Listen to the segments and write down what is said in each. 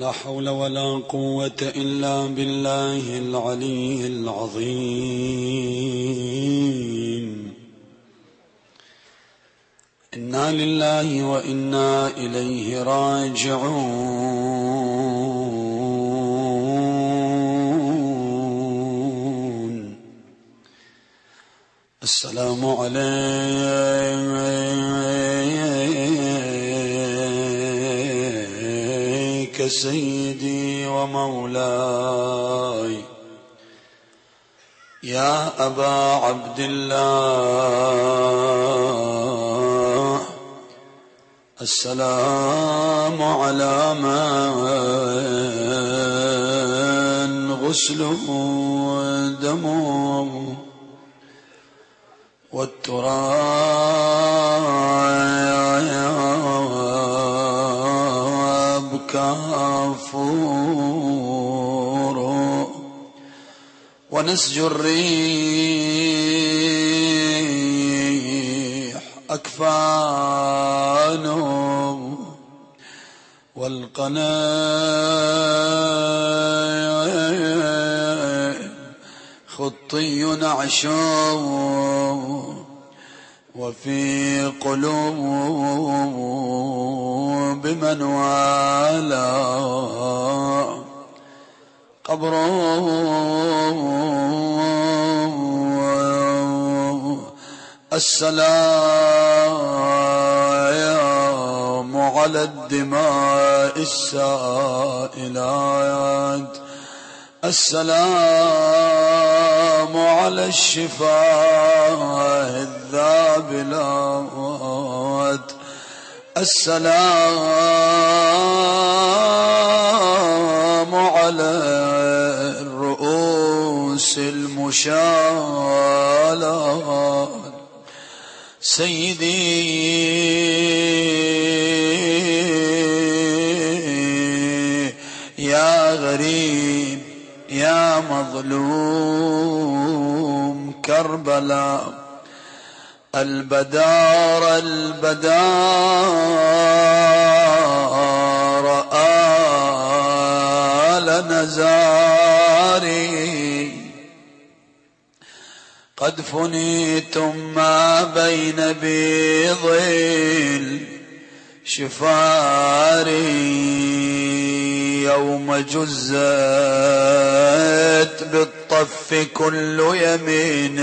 لا حول ولا قوة إلا بالله العلي العظيم. إنا لله وإنا إليه راجعون. السلام عليك. سيدي ومولاي. يا أبا عبد الله السلام على من غسله دمه والتراب كافور ونسج الريح أكفانه والقنا خطي نعشو وفي قلوب من والاه قبره السلام على الدماء السائلات. السلام على الشفاه الذابلات. السلام على الرؤوس المشالات سيدي يا غريب مظلوم كربلاء البدار البدار آل نزاري قد فنيتم ما بين بيض شفاري يوم جزت بالطف كل يمين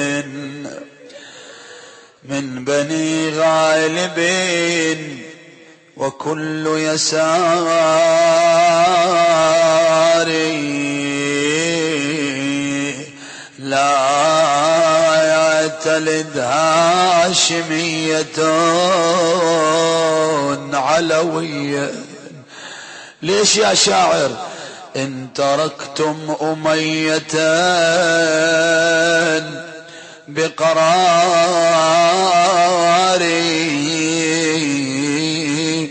من بني غالب وكل يساري لا تلد هاشمية علوية. ليش يا شاعر؟ إن تركتم أمية بقراري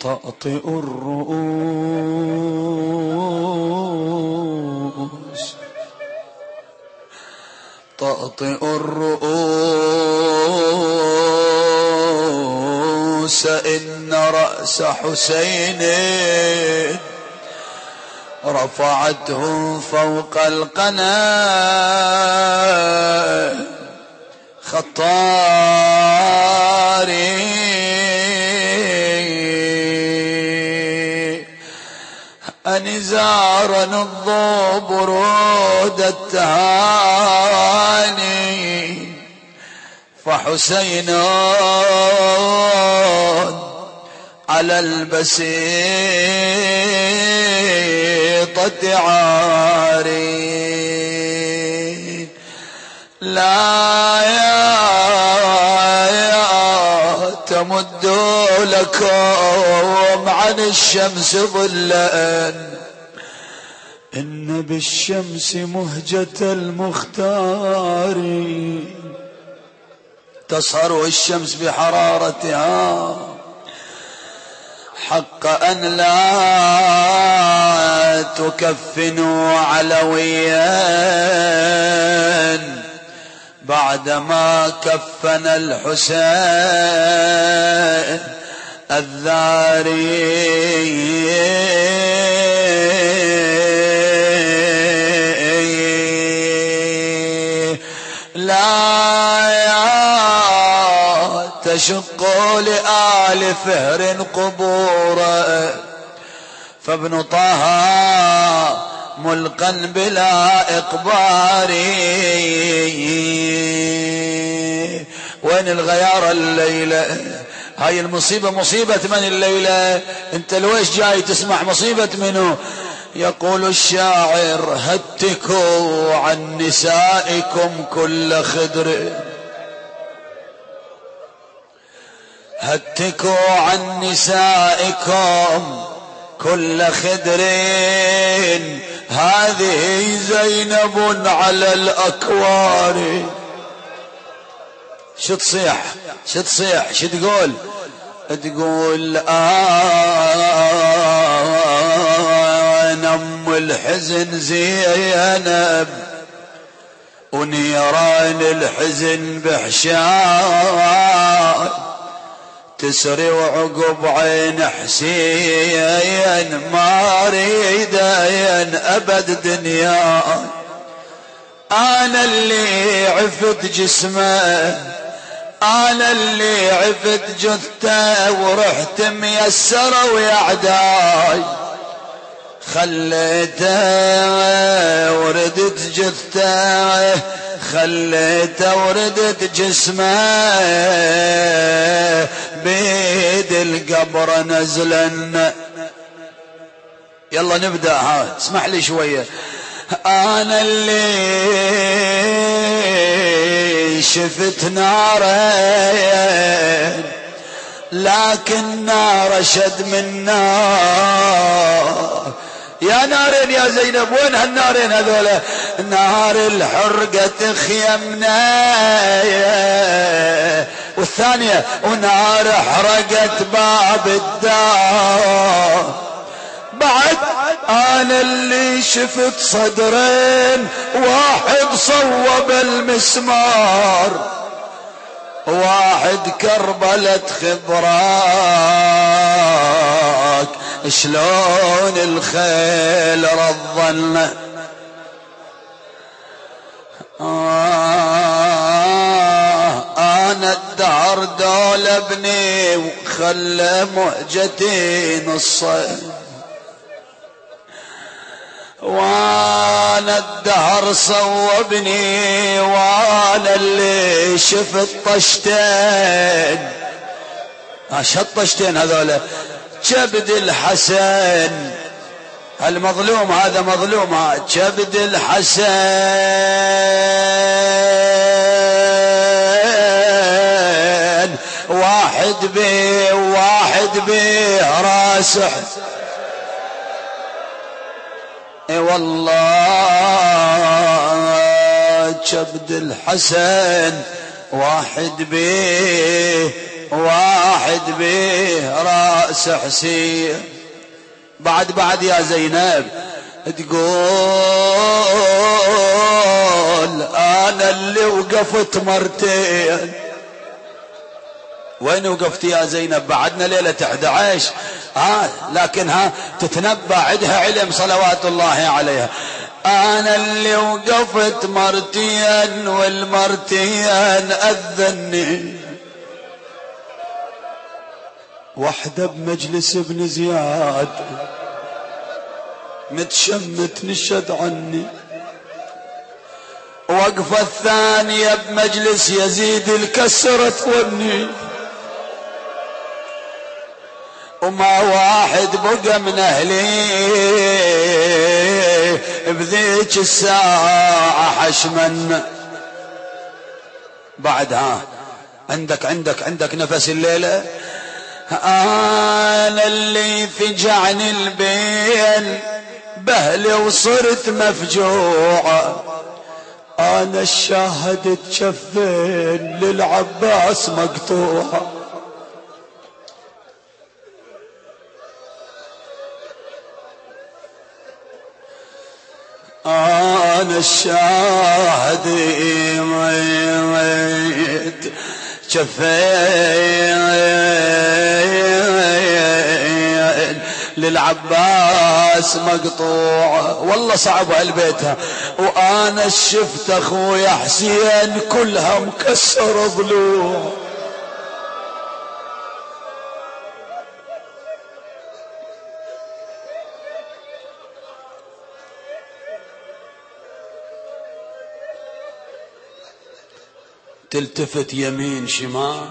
تأطئ الرؤوس تأطئ الرؤوس إن رأس حسين رفعته فوق القنا خطاري أنزارا الضوب رود التهاني. فحسين على البسيطة عاري لا يا يا تمدوا لكم عن الشمس ظلا. إن بالشمس مهجة المختار. تصهر الشمس بحرارتها. حق أن لا تكفنوا علويا بعدما كفن الحسين الذاري تشق لآل فهر قبورا. فابن طه ملقا بلا إقبار. وين الغيار الليلة؟ هاي المصيبة مصيبة من الليلة؟ انت لويش جاي تسمع مصيبة منه يقول الشاعر هتكوا عن نسائكم كل خدر. هتكوا عن نسائكم كل خدر هذه زينب على الأكوار. شو تصيح؟ شو تصيح؟ شو تقول؟ تقول أنا أم الحزن زينب ونيران الحزن بحشان. تسري وعقب عين حسين ما اريدين أبد دنيا أنا اللي عفت جسمه أنا اللي عفت جثته ورحت ميسرة ويا عداي خليته وردت جثته خليته وردت جسمه. بيد القبر نزلن يلا نبدأ ها اسمح لي شوية. أنا اللي شفت نارين لكن نار شد من نار يا نارين يا زينب وين هالنارين هذولا نار الحرقة خيمنا. والثانية ونار حرقت باب الدار. بعد أنا اللي شفت صدرين واحد صوب المسمار. واحد كربلة خبراك شلون الخيل رضنا آه أنا الدهر دول ابني وخلى مهجتي نصين وأنا الدهر صوبني وأنا اللي شفت طشتين. طشتين هذولا كبد الحسن. المظلوم هذا مظلوم كبد الحسن. واحد بيه واحد بيه راسه والله كبد الحسن. واحد بيه واحد بيه راس حسين. بعد بعد يا زينب تقول أنا اللي وقفت مرتين. وين وقفت يا زينب؟ بعدنا ليلة 11 ها لكن ها تتنبأ عندها علم صلوات الله عليها. أنا اللي وقفت مرتين والمرتين اذني وحده بمجلس ابن زياد. متشمت نشد عني. وقفة الثانية بمجلس يزيد الكسرت وني. وما واحد بقى من أهلي بذيك الساعة حشما بعدها عندك عندك عندك نفس الليلة. أنا اللي فجعني البين بهلي وصرت مفجوعة. أنا الشاهد تشفين للعباس مقطوعة. أنا الشاهد ميت شفين للعباس مقطوع. والله صعب هالبيتها. وأنا شفت أخويا حسين كلها مكسر ضلوع تلتفت يمين شمال.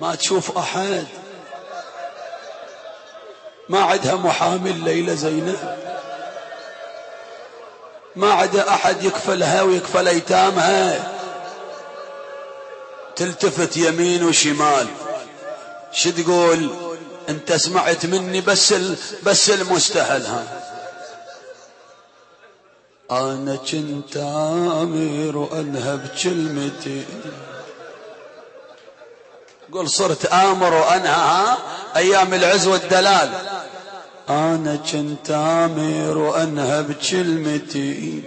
ما تشوف أحد. ما عندها محامي الليلة زينب. ما عدا أحد يكفلها ويكفل أيتامها. تلتفت يمين وشمال. شو تقول؟ أنت سمعت مني بس بس المستهل ها. أنا كنت آمر وأنهب كلمتي قل صرت آمر وأنهى أيام العز والدلال أنا كنت آمر وأنهب كلمتي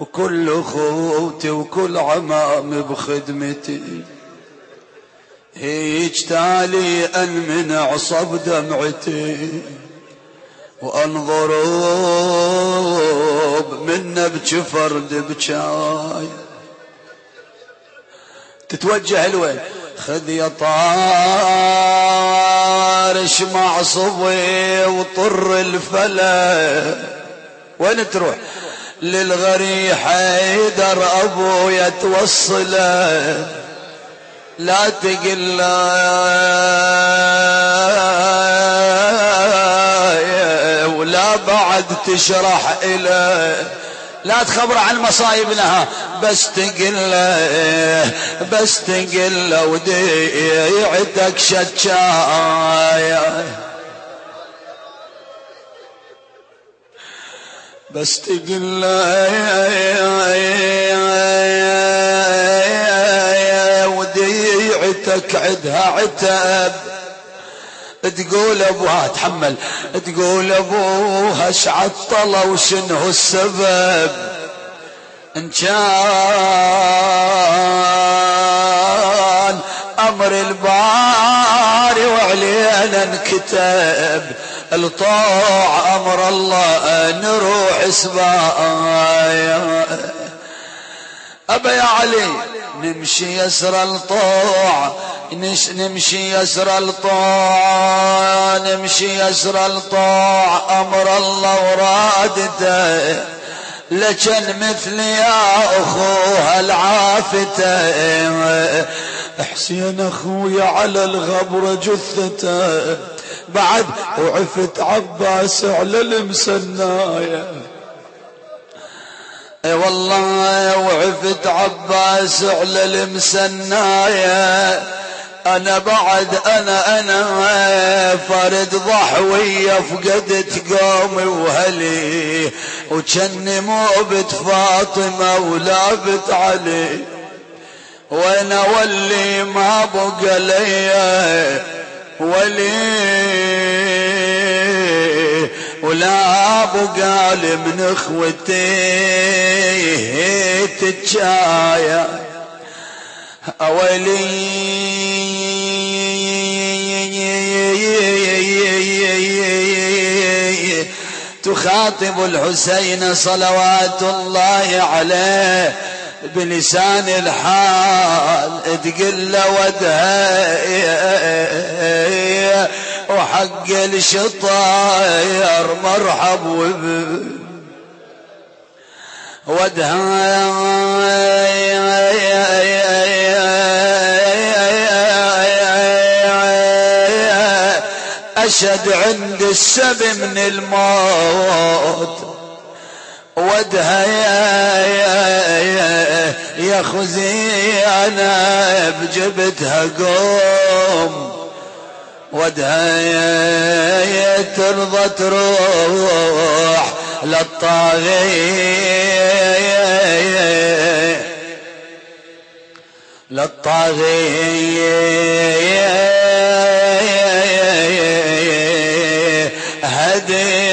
وكل أخوتي وكل عمامي بخدمتي هيج تالي أن من عصب دمعتي وانظر منا بجفر بجاي تتوجه لوين خذ يا طارش معصبي وطر الفلا. وين تروح؟ للغري حيدر أبويا توصله. لا تقل بعد تشرح إليه لا تخبر عن مصايبنا بس تقل بس تقل وديعتك شتشايا بس تقل وديعتك عدها عتب تقول أبوها تحمل تقول أبوها اش عطله وشنو السبب؟ إن كان أمر الباري وعلينا انكتب الطاع أمر الله نروح سبايا أبا يا علي نمشي يسر الطوع نمشي يسر الطوع نمشي يسر الطوع أمر الله ورادته لكن مثل يا أخوها العافته. حسين اخويا على الغبر جثته. بعد وعفت عباس على المسناية. اي والله وعفت عباس على المسناية. أنا بعد أنا أنا فرد ضحوية فقدت قومي وهلي. وجني مو بنت فاطمة ولا بنت علي. وأنا ولي ما بقى لي. ولي ولا بقى من إخوتي تتشايا. أولي. تخاطب الحسين صلوات الله عليه. بلسان الحال تقل ودها وحق الشطاير مرحب وب ودها أشد عند السب من الموت. ودها يا يا يا خذي أنا بجبتها قوم. ودها يا ترضى تروح للطاغية للطاغية ويلي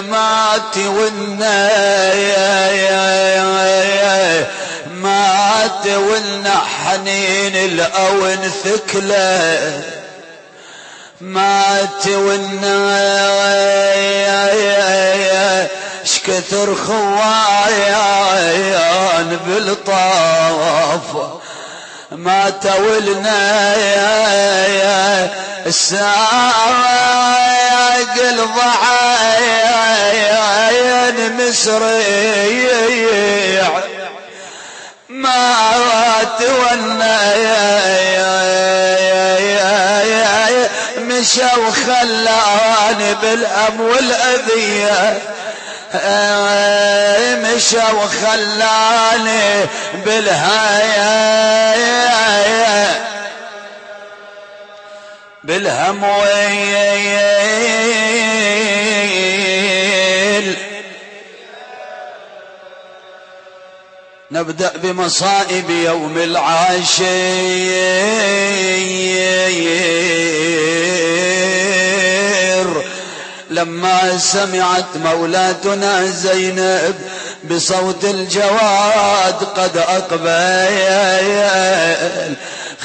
مات ونا مات ونا حنين الأون ثكلة. مات ونا شكثر خوايان بالطاف. ما تولنا يا الساق الضعاين مصري ما تولنا مشى وخلاني بالأم والأذية مشى وخلاني بالهاية بالهم ويل. نبدأ بمصائب يوم العاشر. لما سمعت مولاتنا زينب بصوت الجواد قد أقبل.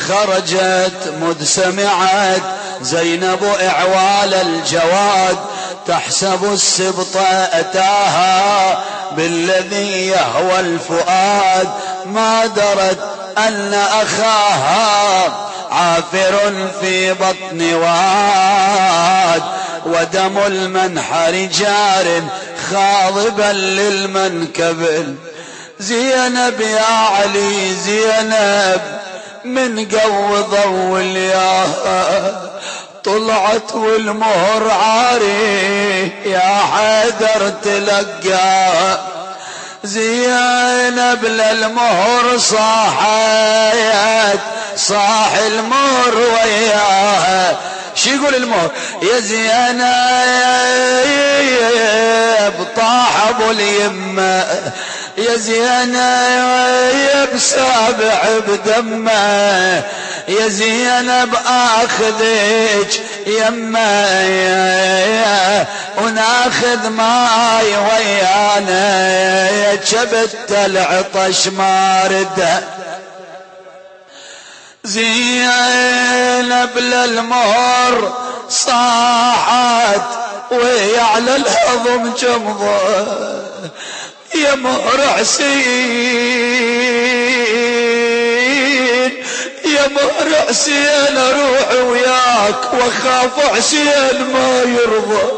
خرجت مذ سمعت زينب إعوال الجواد تحسب السبط أتاها بالذي يهوى الفؤاد. ما درت أن أخاها عافر في بطن واد ودم المنحر جار خاضبا للمنكب. زينب يا علي زينب من قو ضو اليا طلعت والمهر عاري يا حيدر تلقى. زينب للمهر صاحت صاح المهر وياها شو يقول المهر؟ يا زينب طاح أبو اليمة يا زينب سابع بدمه يا زينب آخذك يما وناخذ ماي ويانا. جبت العطش ماردة. زينب للمهر صاحت وهي على الهضم جمضة. يا مهر حسين يا مهر حسين أروح وياك وأخاف حسين ما يرضى.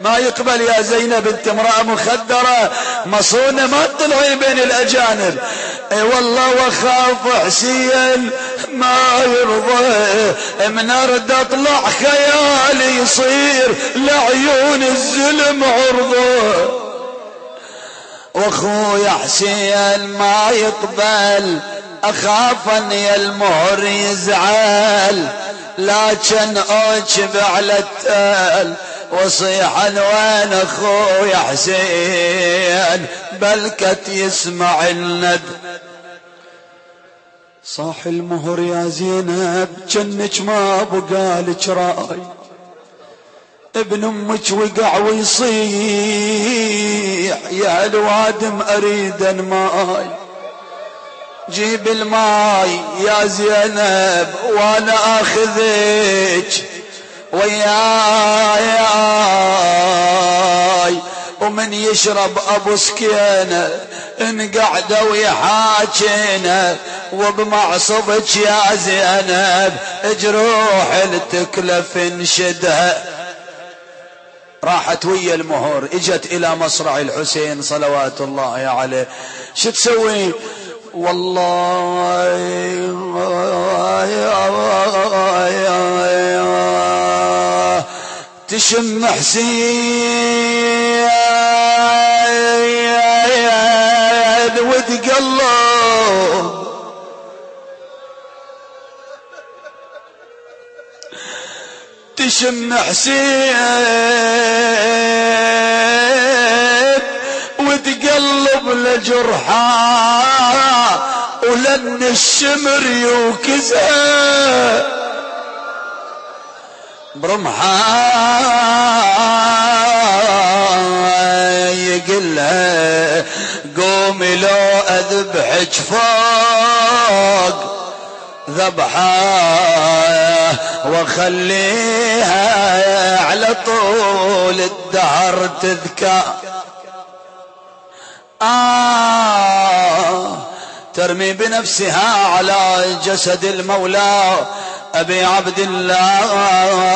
ما يقبل يا زينب أنت امرأة مخدرة مصونة ما تطلعي بين الأجانب. إي والله وأخاف حسين ما يرضى. من أرد أطلع خيالي يصير لعيون الزلم عرضة. وأخويا حسين ما يقبل اخاف ان المهر يزعل لكن اوجب على التال وصيحا وين اخويا حسين؟ بلكت يسمع الند صاح المهر يا زينب جنك ما بقالك راي. ابن أمك وقع ويصيح يا الوادم أريد الماي. جيب الماي يا زينب وأنا اخذك. وياي ومن يشرب ابو سكينة انقعد ويحاكينا. وبمعصبك يا زينب جروح التكلف انشدها راحت ويا المهور اجت إلى مصرع الحسين صلوات الله عليه. شو تسوي؟ والله تشم حسين وتقلب تشم حسين وتقلب لجرحا ولن الشمر يوكزها برمحان كلها قومي لو اذبحك فوق ذبحه وخليها على طول الدهر تذكى. آه ترمي بنفسها على جسد المولى أبي عبد الله.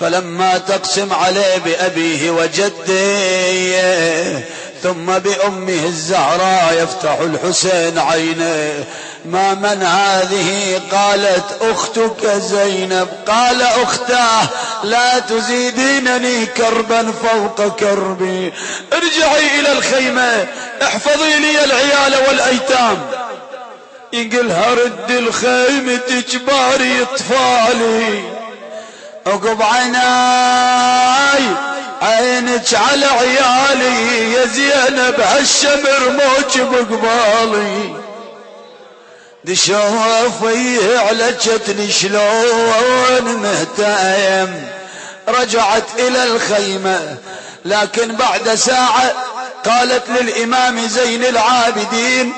فلما تقسم عليه بأبيه وجده ثم بأمه الزهراء يفتح الحسين عينه. ما من هذه؟ قالت أختك زينب. قال أختاه لا تزيدينني كربا فوق كربي. ارجعي إلى الخيمة. احفظي لي العيال والأيتام. يقلها رد الخيمة تجباري إطفالي. عقب عيناي عينك على عيالي يا زينب هالشمر موج بقبالي. دشوفي علجتني شلون مهتايم رجعت إلى الخيمة لكن بعد ساعة قالت للإمام زين العابدين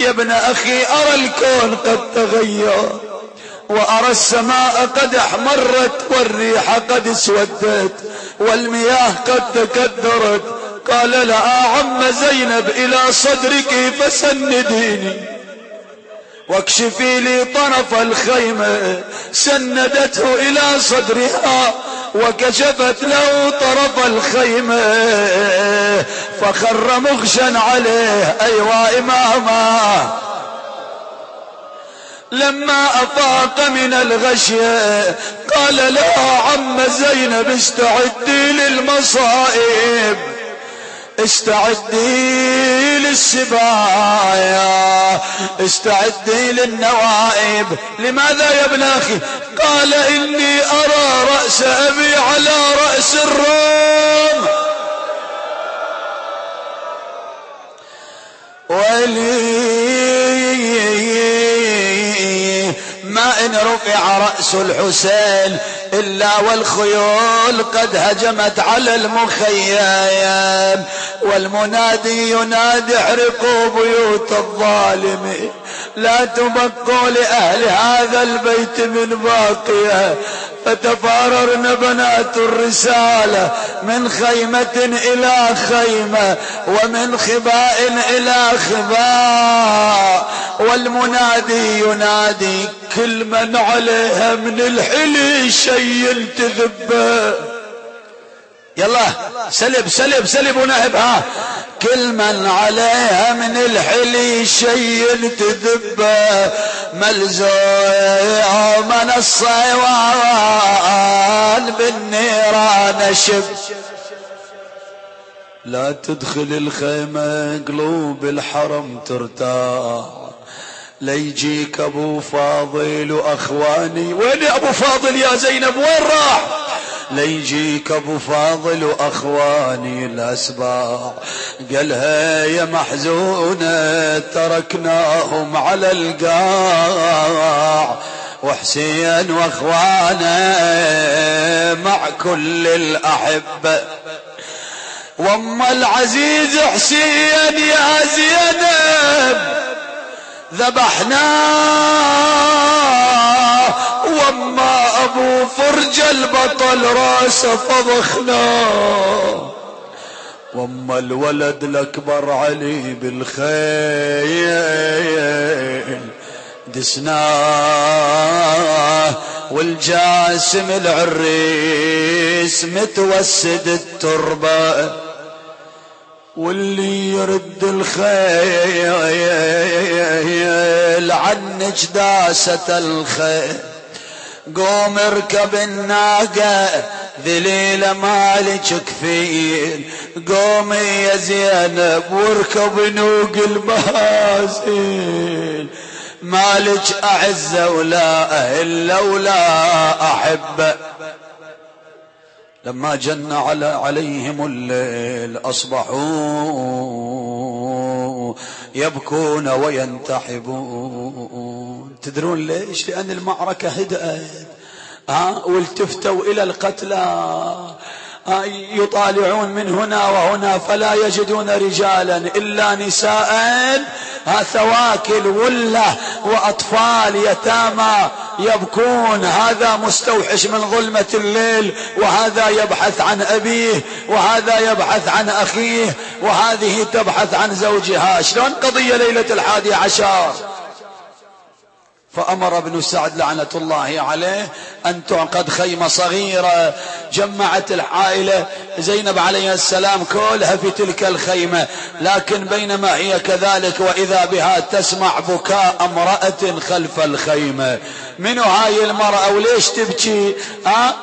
يا ابن أخي أرى الكون قد تغير. وأرى السماء قد أحمرت والريح قد اسودت والمياه قد تكدرت. قال لا عم زينب إلى صدرك فسنديني. واكشفي لي طرف الخيمة. سندته إلى صدرها وكشفت له طرف الخيمة. فخر مغشا عليه ايوا إماما. لما أفاق من الغشية قال لا عم زينب استعدي للمصائب استعدي للسبايا استعدي للنوائب. لماذا يا ابن أخي؟ قال إني أرى رأس أبي على رأس الروم. ولي إن رفع رأس الحسين إلا والخيول قد هجمت على المخيم والمنادي ينادي احرقوا بيوت الظالم لا تبقوا لأهل هذا البيت من باقية. فتفاررن بنات الرسالة من خيمة إلى خيمة ومن خباء إلى خباء والمنادي ينادي كل من عليها من الحلي شيء تذبه يلا سلب سلب سلب ونهبها كل من عليها من الحلي شيء تذبه ملزوم من الصيوان بالنيران شب. لا تدخل الخيمة قلوب الحرم ترتاح ليجيك أبو فاضل وأخواني. وين أبو فاضل يا زينب؟ وين راح؟ ليجيك أبو فاضل وأخواني الأسباع. قالها يا محزونة تركناهم على القاع. وحسين وأخوانه مع كل الاحبه وام العزيز حسين يا زينب ذبحناه. واما فرج البطل راسه فضخناه واما الولد الأكبر علي بالخيل دسناه والجاسم العريس متوسد التربة. واللي يرد الخيل عنك داسة الخيل قوم اركب الناقة ذليلة مالك كفيل قومي يا زينب واركب نوق المهازيل مالك أعزة ولا أهل ولا أحبه لما جن على عليهم الليل أصبحوا يبكون وينتحبون. تدرون ليش؟ لأن المعركة هدأت ها؟ والتفتوا إلى القتلى. يطالعون من هنا وهنا فلا يجدون رجالا إلا نساء. ثواكل وله وأطفال يتامى يبكون. هذا مستوحش من ظلمة الليل وهذا يبحث عن أبيه وهذا يبحث عن أخيه وهذه تبحث عن زوجها. شلون قضية ليلة الحادي عشر؟ فأمر ابن سعد لعنة الله عليه أن تعقد خيمة صغيرة. جمعت العائلة. زينب عليه السلام كلها في تلك الخيمة. لكن بينما هي كذلك وإذا بها تسمع بكاء امرأة خلف الخيمة. منو هاي المرأة وليش تبكي؟ أه؟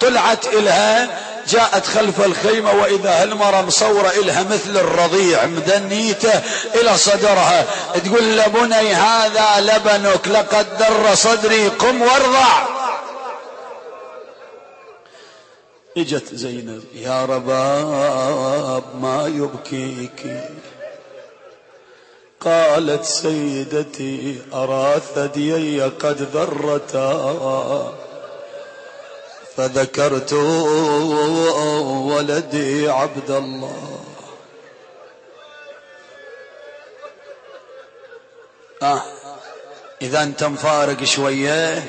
طلعت إلها. جاءت خلف الخيمة وإذا هالمرة مصورة إلها مثل الرضيع مدنيته إلى صدرها. تقول لبني هذا لبنك لقد در صدري قم وارضع. إجت زينب يا رباب ما يبكيك. قالت سيدتي أرى ثديي قد ذرتا. فذكرت ولدي عبد الله. آه. إذا أنت مفارق شوية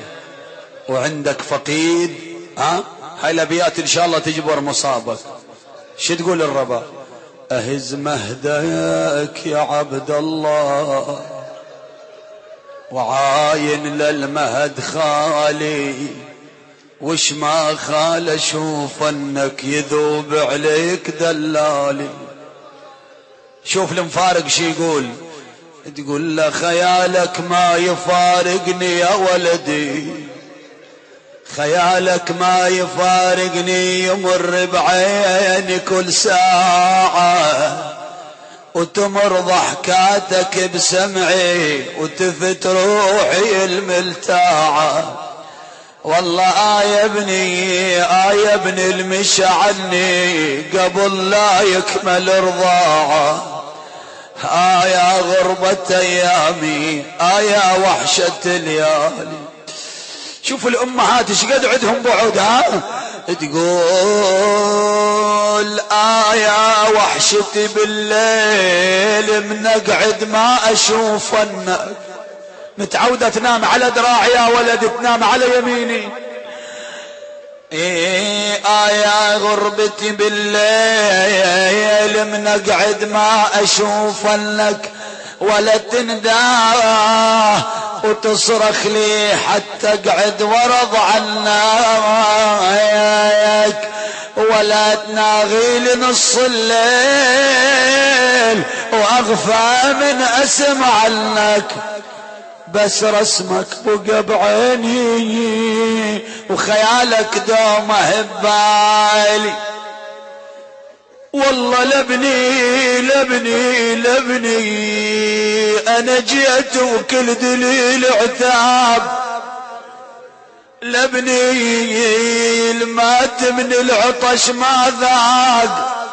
وعندك فقيد آه. هاي الأبيات إن شاء الله تجبر مصابك. شو تقول الربا؟ أهز مهدك يا عبد الله. وعاين للمهد خالي. وش ما خال أشوف أنك يذوب عليك دلالي شوف المفارق شي يقول؟ تقول له خيالك ما يفارقني يا ولدي. خيالك ما يفارقني يمر بعيني كل ساعة. وتمر ضحكاتك بسمعي وتفت روحي الملتاعة. والله آية ابني آية ابن المشى عني قبل لا يكمل رضاعه. آية غربة أيامي آية وحشة الليالي شوف الأمهات إيش قد عندهم بعد ها؟ تقول آية وحشتي بالليل من أقعد ما أشوف متعودة تنام على دراعي يا ولد تنام على يميني. إيه آية غربتي بالليل من أقعد ما أشوف لك ولا تنداه وتصرخ لي حتى أقعد ورض عنك. ولا تناغي لنص الليل وأغفى من أسمع عنك. بس رسمك بقى بعيني وخيالك دومه ببالي والله لبني لبني لبني أنا جيت وكل دليل عتاب. لبني المات من العطش ما ذاق.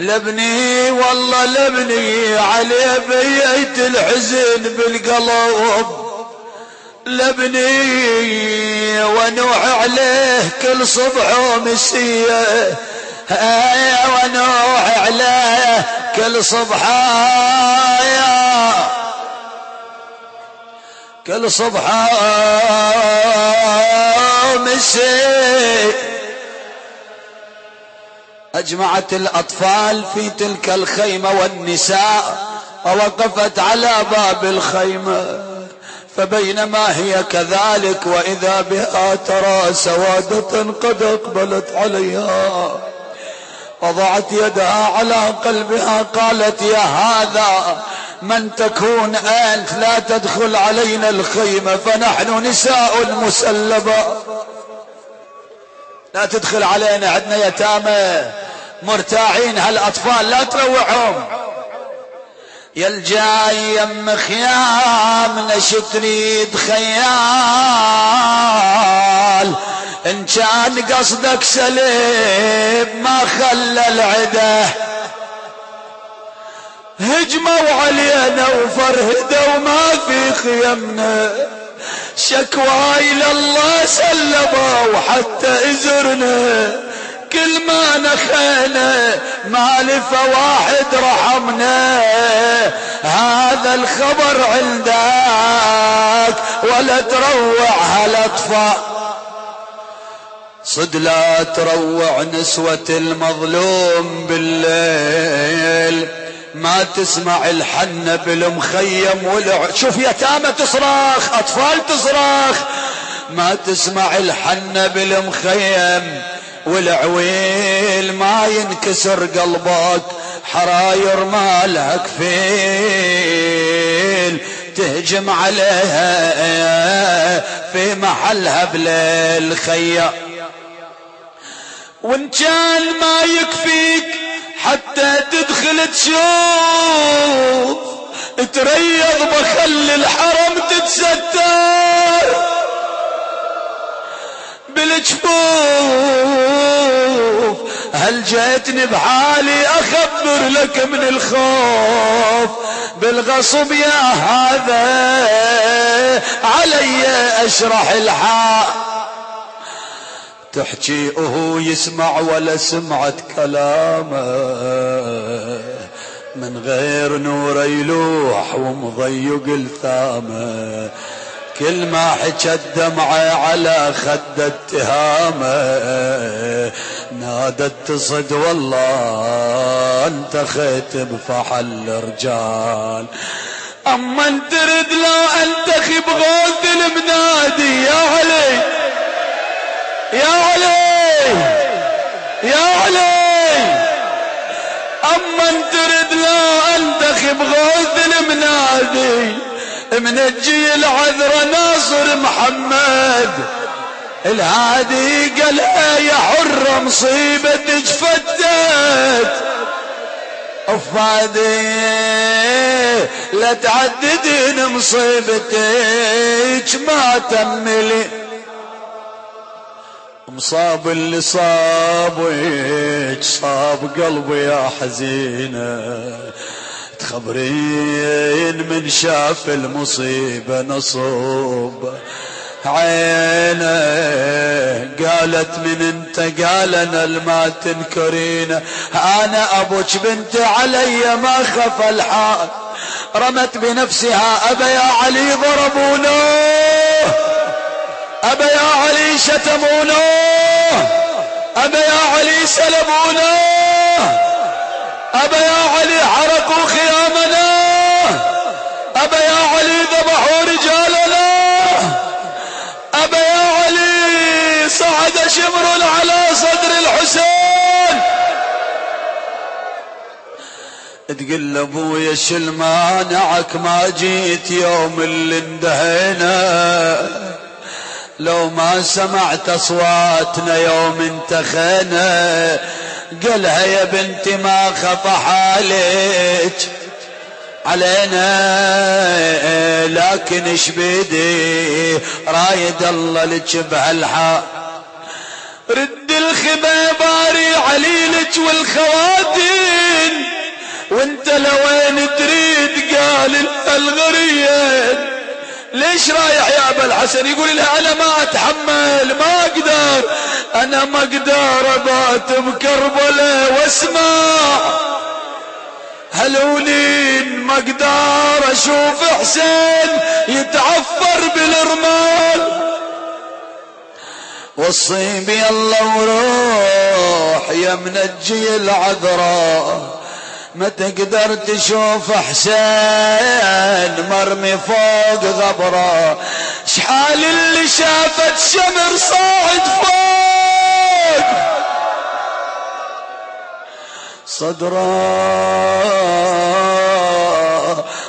لبني والله لبني عليه بيت الحزن بالقلب. لبني ونوح عليه كل صبح ومسية. ونوح عليه كل صبح. كل صبح ومسية. أجمعت الأطفال في تلك الخيمة والنساء ووقفت على باب الخيمة فبينما هي كذلك وإذا بها ترى سوادة قد أقبلت عليها. وضعت يدها على قلبها قالت يا هذا من تكون أنت؟ لا تدخل علينا الخيمة فنحن نساء مسلبة لا تدخل علينا عندنا يتامى. مرتاعين هالأطفال لا تروعهم يا الجاي يم خيام نش تريد خيال. إن كان قصدك سليم ما خلى العده هجموا علينا وفرهدوا ما في خيمنا. شكوى إلى الله سلموا وحتى إزرنا. كل ما نخينا ما واحد رحمنا. هذا الخبر عندك ولا تروع هالاطفال صد لا تروع نسوة المظلوم بالليل. ما تسمع الحنة بالمخيم والع... شوف يتامى تصرخ أطفال تصرخ. ما تسمع الحنة بالمخيم والعويل ما ينكسر قلبك حراير مالك فيل. تهجم عليها في محلها بليل خيّا وإن كان ما يكفيك حتى تدخل تشوف تريض بخل الحرم تتستر. بالجفوف هل جيتني بحالي اخبر لك من الخوف؟ بالغصب يا هذا علي أشرح الحال. تحكي وهو يسمع ولا سمعت كلامه. من غير نور يلوح ومضيق الثامه. كل ما حكت دمعة على خد اتهامه. نادت تصد والله انت خيت بفحل الرجال. أما ترد لا انتخب غوث المنادي يا علي. يا علي! يا علي! أما ترد لا انتخب غوث المنادي منجي العذر ناصر محمد. الهادي قال يا حر مصيبتك فتت. افادي لا تعددين مصيبتك ما تملي. مصاب اللي صابك صاب قلبي يا حزينة. تخبرين من شاف المصيبة نصوب. عينة قالت من انت قال أنا الما تنكرين أنا أبوك بنت علي ما خف الحال. رمت بنفسها أبا يا علي ضربونه. أبا يا علي شتمونا. أبا يا علي سلبونا. أبا يا علي حرقوا خيامنا. أبا يا علي ذبحوا رجالنا. أبا يا علي صعد شمر على صدر الحسين. تقول ابويا شل مانعك ما جيت يوم اللي اندهينا. لو ما سمعت أصواتنا يوم انتخينا قالها يا بنتي ما خف حالك. علينا لكن إيش بيدي رايد الله لك بهالحال رد الخبا باري عليلك والخواتين وانت لوين تريد؟ قال الغريب ليش رايح يا أبا الحسن؟ يقول لها أنا ما أتحمل ما أقدر. أنا ما أقدر ابات بكربلاء واسمع. هلولين ما أقدر أشوف حسين يتعفر بالرمال؟ وصي بي الله وروح يا منجي العذراء. ما تقدر تشوف حسين مرمي فوق غبره شحال اللي شافت شمر صاعد فوق؟ صدره.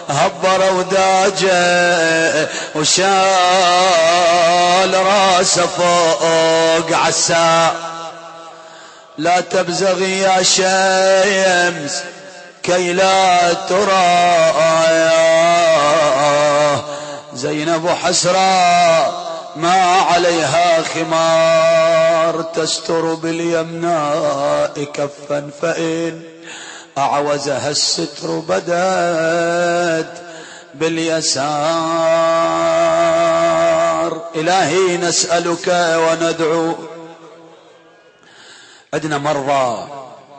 هبر وداجه وشال راسه فوق عسى. لا تبزغي يا شمس. كي لا ترى زينب حسرى ما عليها خمار. تستر باليمناء كفا فإن أعوزها الستر بدت باليسار. إلهي نسألك وندعو. عندنا مرضى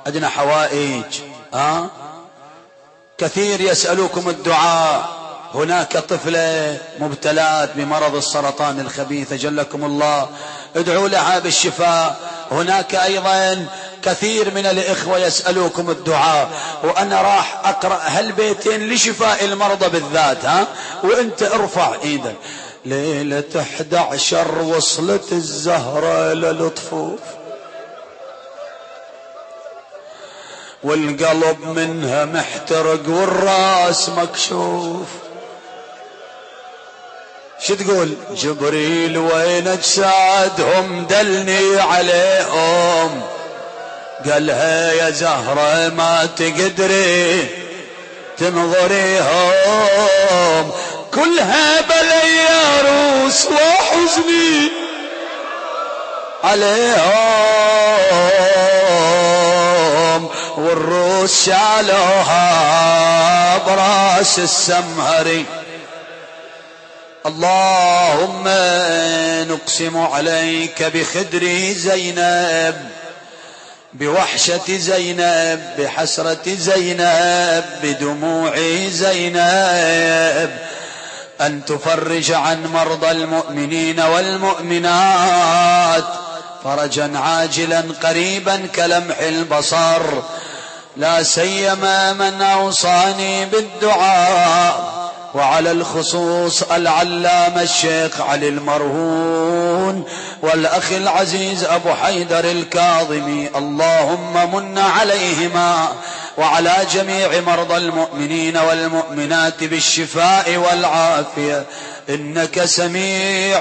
عندنا حوائج ها كثير يسألوكم الدعاء. هناك طفلة مبتلات بمرض السرطان الخبيث جلكم الله. ادعوا لها بالشفاء. هناك أيضا كثير من الإخوة يسألوكم الدعاء. وأنا راح أقرأ هالبيتين لشفاء المرضى بالذات ها؟ وأنت ارفع إيدك. ليلة 11 وصلت الزهرة للطفوف والقلب منها محترق والرأس مكشوف. شو تقول؟ جبريل وين سعدهم دلني عليهم. قالها يا زهرة ما تقدري تنظريهم. كلها بلي روس وحزني عليهم. والروس شالوها براس السمهري. اللهم نقسم عليك بخدر زينب بوحشة زينب بحسرة زينب بدموع زينب. أن تفرج عن مرضى المؤمنين والمؤمنات فرجا عاجلا قريبا كلمح البصر. لا سيما من أوصاني بالدعاء وعلى الخصوص العلام الشيخ علي المرهون والأخ العزيز أبو حيدر الكاظمي. اللهم من عليهما وعلى جميع مرضى المؤمنين والمؤمنات بالشفاء والعافية. إنك سميع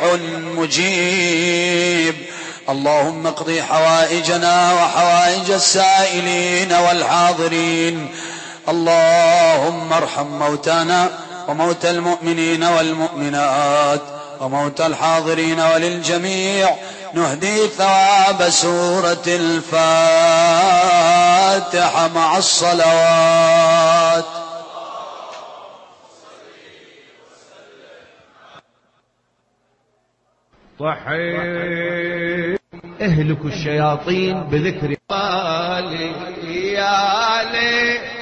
مجيب. اللهم اقضي حوائجنا وحوائج السائلين والحاضرين. اللهم ارحم موتانا وموتى المؤمنين والمؤمنات وموتى الحاضرين وللجميع. نهدي ثواب سورة الفاتحة مع الصلوات. ضحي اهلك الشياطين بذكر يا لي